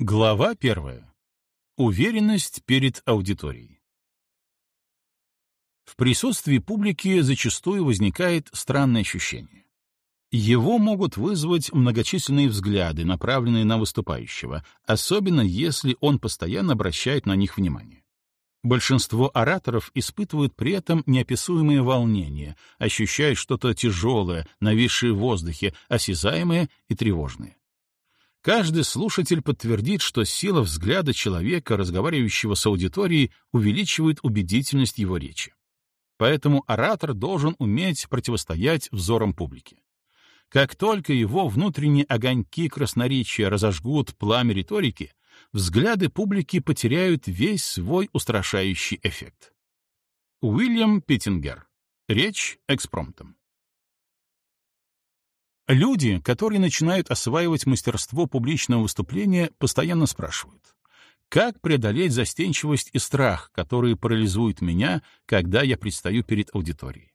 Глава первая. Уверенность перед аудиторией. В присутствии публики зачастую возникает странное ощущение. Его могут вызвать многочисленные взгляды, направленные на выступающего, особенно если он постоянно обращает на них внимание. Большинство ораторов испытывают при этом неописуемое волнение, ощущают что-то тяжелое, нависшее в воздухе, осязаемое и тревожное. Каждый слушатель подтвердит, что сила взгляда человека, разговаривающего с аудиторией, увеличивает убедительность его речи. Поэтому оратор должен уметь противостоять взорам публики. Как только его внутренние огоньки красноречия разожгут пламя риторики, взгляды публики потеряют весь свой устрашающий эффект. Уильям Питтингер. Речь экспромтом. Люди, которые начинают осваивать мастерство публичного выступления, постоянно спрашивают, как преодолеть застенчивость и страх, которые парализуют меня, когда я предстаю перед аудиторией?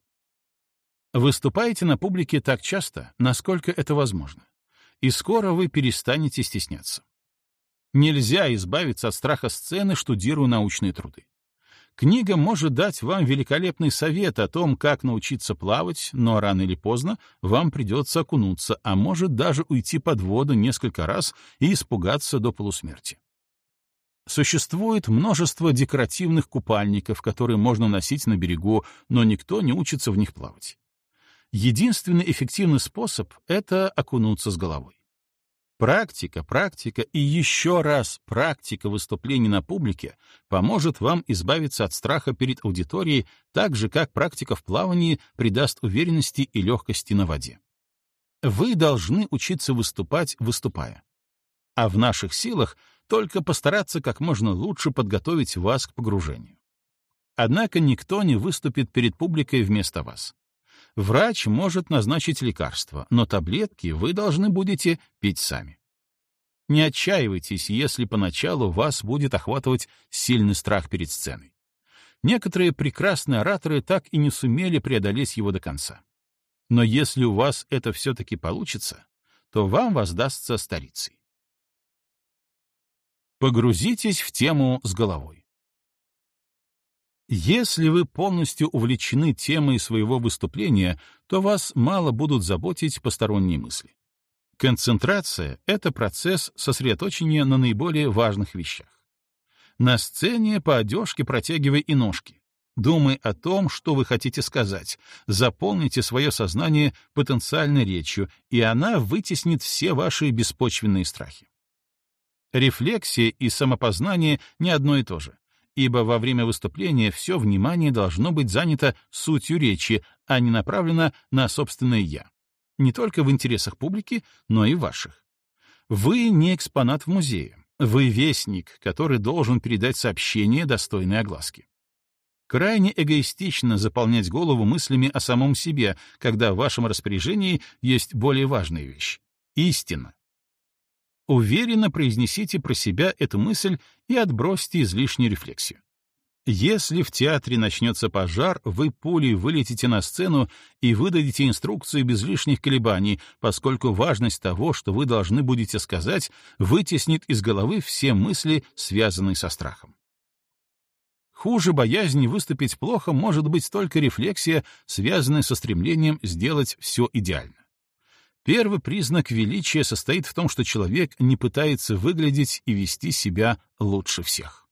Выступаете на публике так часто, насколько это возможно, и скоро вы перестанете стесняться. Нельзя избавиться от страха сцены, штудируя научные труды. Книга может дать вам великолепный совет о том, как научиться плавать, но рано или поздно вам придется окунуться, а может даже уйти под воду несколько раз и испугаться до полусмерти. Существует множество декоративных купальников, которые можно носить на берегу, но никто не учится в них плавать. Единственный эффективный способ — это окунуться с головой. Практика, практика и еще раз практика выступлений на публике поможет вам избавиться от страха перед аудиторией, так же, как практика в плавании придаст уверенности и легкости на воде. Вы должны учиться выступать, выступая. А в наших силах только постараться как можно лучше подготовить вас к погружению. Однако никто не выступит перед публикой вместо вас. Врач может назначить лекарство, но таблетки вы должны будете пить сами. Не отчаивайтесь, если поначалу вас будет охватывать сильный страх перед сценой. Некоторые прекрасные ораторы так и не сумели преодолеть его до конца. Но если у вас это все-таки получится, то вам воздастся старицей. Погрузитесь в тему с головой. Если вы полностью увлечены темой своего выступления, то вас мало будут заботить посторонние мысли. Концентрация — это процесс сосредоточения на наиболее важных вещах. На сцене по одежке протягивай и ножки. Думай о том, что вы хотите сказать, заполните свое сознание потенциальной речью, и она вытеснит все ваши беспочвенные страхи. Рефлексия и самопознание не одно и то же ибо во время выступления все внимание должно быть занято сутью речи, а не направлено на собственное «я». Не только в интересах публики, но и ваших. Вы не экспонат в музее. Вы вестник, который должен передать сообщение, достойное огласки. Крайне эгоистично заполнять голову мыслями о самом себе, когда в вашем распоряжении есть более важная вещь — истина. Уверенно произнесите про себя эту мысль и отбросьте излишнюю рефлексию. Если в театре начнется пожар, вы пулей вылетите на сцену и выдадите инструкцию без лишних колебаний, поскольку важность того, что вы должны будете сказать, вытеснит из головы все мысли, связанные со страхом. Хуже боязни выступить плохо может быть только рефлексия, связанная со стремлением сделать все идеально. Первый признак величия состоит в том, что человек не пытается выглядеть и вести себя лучше всех.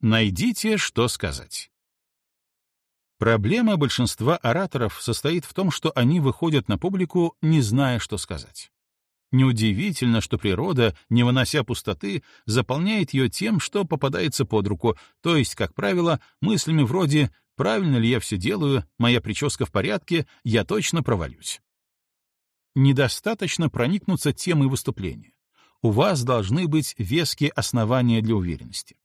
Найдите, что сказать. Проблема большинства ораторов состоит в том, что они выходят на публику, не зная, что сказать. Неудивительно, что природа, не вынося пустоты, заполняет ее тем, что попадается под руку, то есть, как правило, мыслями вроде Правильно ли я все делаю, моя прическа в порядке, я точно провалюсь. Недостаточно проникнуться темой выступления. У вас должны быть веские основания для уверенности.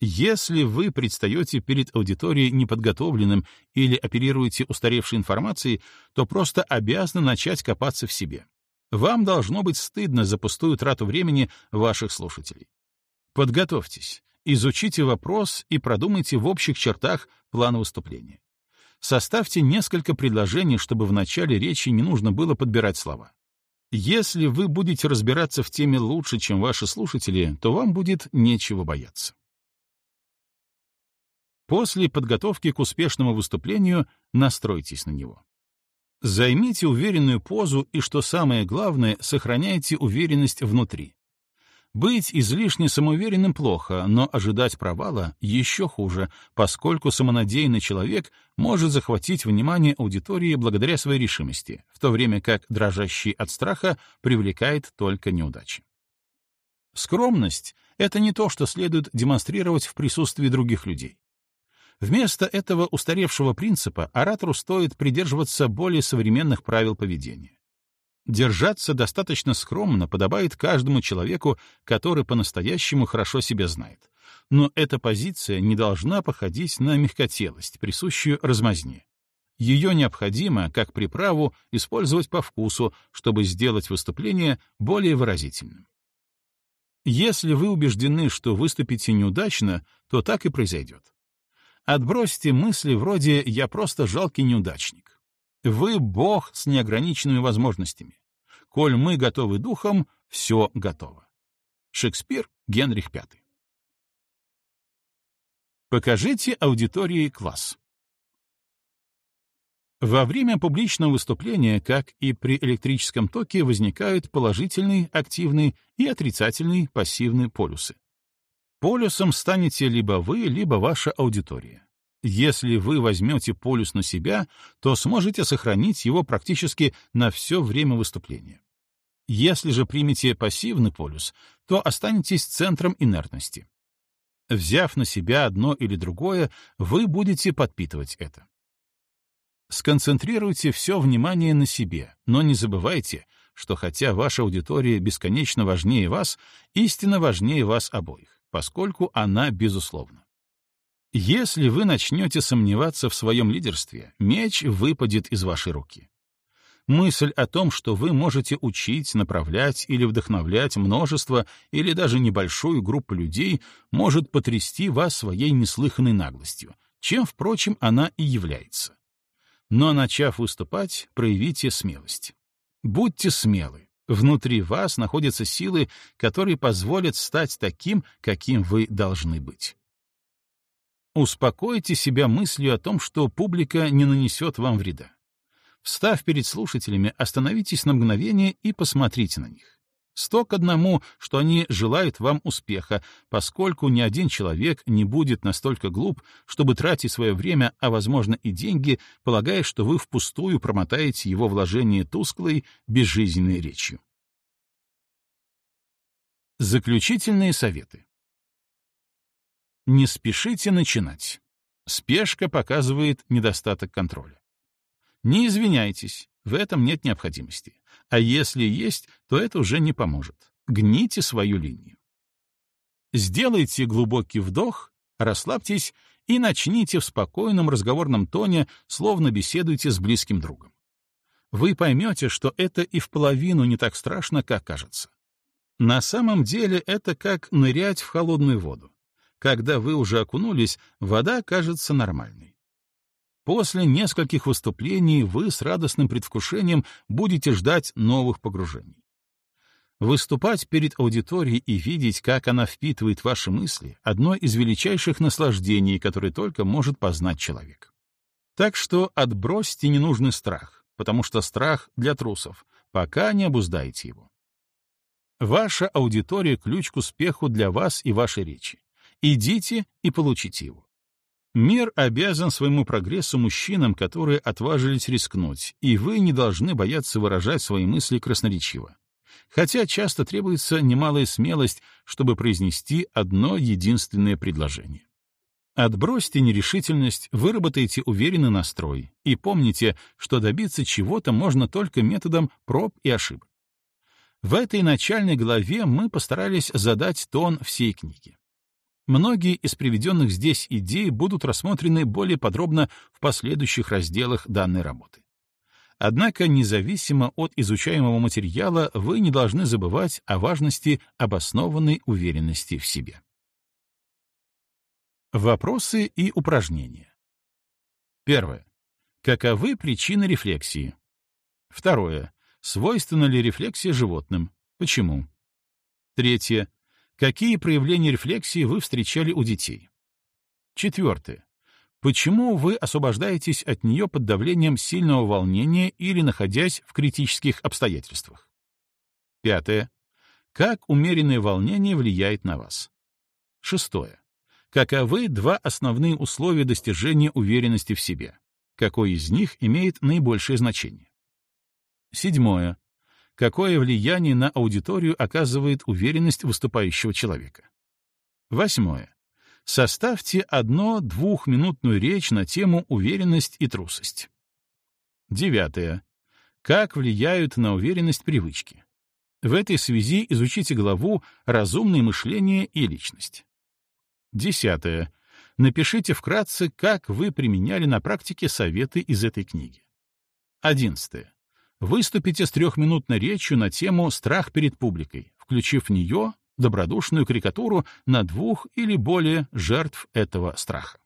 Если вы предстаете перед аудиторией неподготовленным или оперируете устаревшей информацией, то просто обязаны начать копаться в себе. Вам должно быть стыдно за пустую трату времени ваших слушателей. Подготовьтесь, изучите вопрос и продумайте в общих чертах плана выступления. Составьте несколько предложений, чтобы в начале речи не нужно было подбирать слова. Если вы будете разбираться в теме лучше, чем ваши слушатели, то вам будет нечего бояться. После подготовки к успешному выступлению настройтесь на него. Займите уверенную позу и, что самое главное, сохраняйте уверенность внутри. Быть излишне самоуверенным плохо, но ожидать провала еще хуже, поскольку самонадеянный человек может захватить внимание аудитории благодаря своей решимости, в то время как дрожащий от страха привлекает только неудачи. Скромность — это не то, что следует демонстрировать в присутствии других людей. Вместо этого устаревшего принципа оратору стоит придерживаться более современных правил поведения. Держаться достаточно скромно подобает каждому человеку, который по-настоящему хорошо себя знает. Но эта позиция не должна походить на мягкотелость, присущую размазне. Ее необходимо, как приправу, использовать по вкусу, чтобы сделать выступление более выразительным. Если вы убеждены, что выступите неудачно, то так и произойдет. Отбросьте мысли вроде «я просто жалкий неудачник». Вы — Бог с неограниченными возможностями. Коль мы готовы духом, все готово. Шекспир, Генрих V. Покажите аудитории класс. Во время публичного выступления, как и при электрическом токе, возникают положительный, активный и отрицательный, пассивный полюсы. Полюсом станете либо вы, либо ваша аудитория. Если вы возьмете полюс на себя, то сможете сохранить его практически на все время выступления. Если же примете пассивный полюс, то останетесь центром инертности. Взяв на себя одно или другое, вы будете подпитывать это. Сконцентрируйте все внимание на себе, но не забывайте, что хотя ваша аудитория бесконечно важнее вас, истинно важнее вас обоих, поскольку она безусловна. Если вы начнете сомневаться в своем лидерстве, меч выпадет из вашей руки. Мысль о том, что вы можете учить, направлять или вдохновлять множество или даже небольшую группу людей, может потрясти вас своей неслыханной наглостью, чем, впрочем, она и является. Но, начав выступать, проявите смелость. Будьте смелы. Внутри вас находятся силы, которые позволят стать таким, каким вы должны быть. Успокойте себя мыслью о том, что публика не нанесет вам вреда. Встав перед слушателями, остановитесь на мгновение и посмотрите на них. Сто к одному, что они желают вам успеха, поскольку ни один человек не будет настолько глуп, чтобы тратить свое время, а, возможно, и деньги, полагая, что вы впустую промотаете его вложение тусклой, безжизненной речью. Заключительные советы. Не спешите начинать. Спешка показывает недостаток контроля. Не извиняйтесь, в этом нет необходимости. А если есть, то это уже не поможет. Гните свою линию. Сделайте глубокий вдох, расслабьтесь и начните в спокойном разговорном тоне, словно беседуете с близким другом. Вы поймете, что это и в половину не так страшно, как кажется. На самом деле это как нырять в холодную воду. Когда вы уже окунулись, вода кажется нормальной. После нескольких выступлений вы с радостным предвкушением будете ждать новых погружений. Выступать перед аудиторией и видеть, как она впитывает ваши мысли — одно из величайших наслаждений, которое только может познать человек. Так что отбросьте ненужный страх, потому что страх для трусов, пока не обуздаете его. Ваша аудитория — ключ к успеху для вас и вашей речи. Идите и получите его. Мир обязан своему прогрессу мужчинам, которые отважились рискнуть, и вы не должны бояться выражать свои мысли красноречиво. Хотя часто требуется немалая смелость, чтобы произнести одно единственное предложение. Отбросьте нерешительность, выработайте уверенный настрой и помните, что добиться чего-то можно только методом проб и ошибок. В этой начальной главе мы постарались задать тон всей книги. Многие из приведенных здесь идей будут рассмотрены более подробно в последующих разделах данной работы. Однако, независимо от изучаемого материала, вы не должны забывать о важности обоснованной уверенности в себе. Вопросы и упражнения. Первое. Каковы причины рефлексии? Второе. Свойственна ли рефлексия животным? Почему? Третье. Какие проявления рефлексии вы встречали у детей? Четвертое. Почему вы освобождаетесь от нее под давлением сильного волнения или находясь в критических обстоятельствах? Пятое. Как умеренное волнение влияет на вас? Шестое. Каковы два основные условия достижения уверенности в себе? Какой из них имеет наибольшее значение? Седьмое. Какое влияние на аудиторию оказывает уверенность выступающего человека? Восьмое. Составьте одно двухминутную речь на тему уверенность и трусость. Девятое. Как влияют на уверенность привычки? В этой связи изучите главу «Разумное мышление и личность». Десятое. Напишите вкратце, как вы применяли на практике советы из этой книги. Одиннадцатое. Выступите с трехминутной речью на тему «Страх перед публикой», включив в нее добродушную карикатуру на двух или более жертв этого страха.